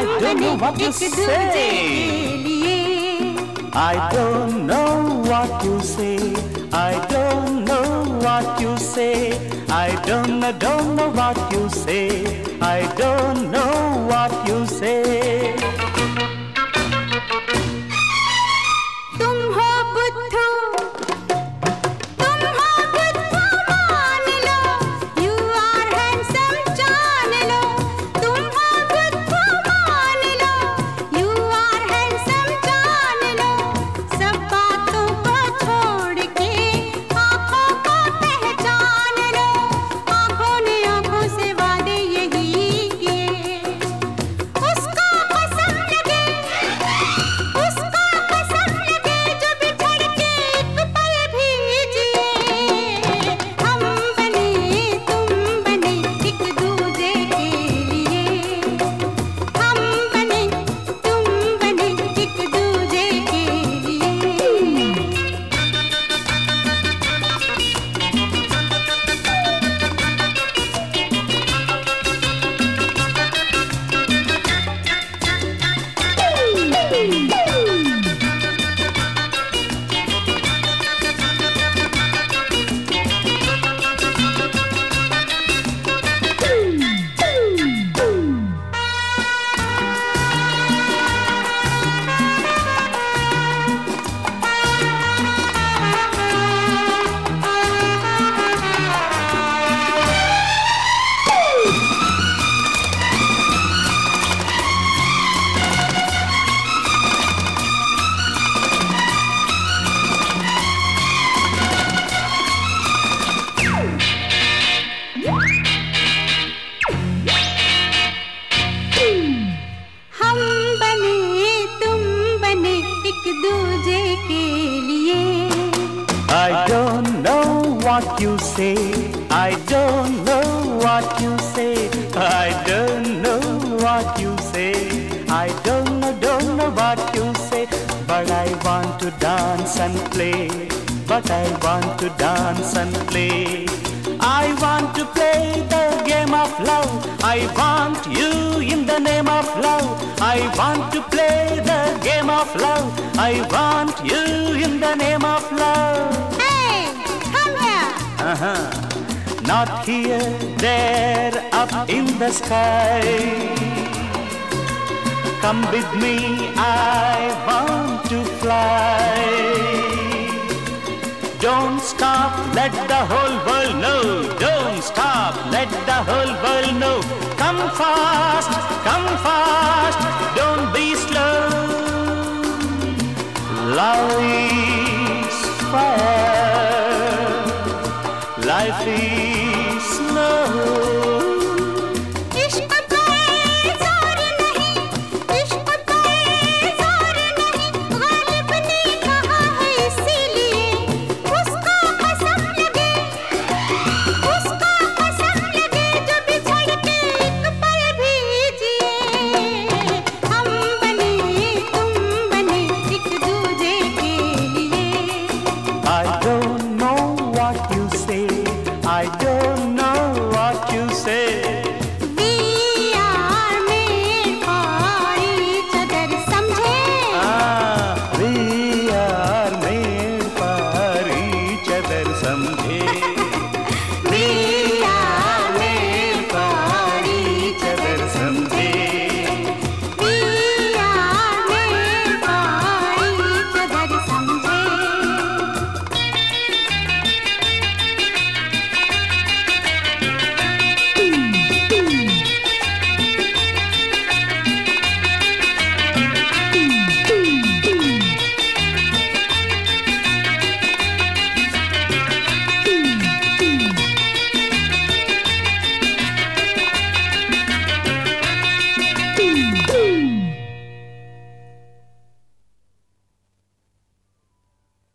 I don't know what to say. I don't know what you say. I don't know what you say. I don't, I don't know what you say. I don't know what you say. I don't know what you say. I don't know what you say. I don't know what you say. I don't know, don't know what you say. But I want to dance and play. But I want to dance and play. I want to play the game of love. I want you in the name of love. I want to play the game of love. I want you in the name of love. Hey, come here. Uh-huh. Not here, there, up in the sky. Come with me, I want to fly. Don't stop, let the whole world know. Don't stop, let the whole world know. Come fast, come fast, don't be slow. Love is fast. I do.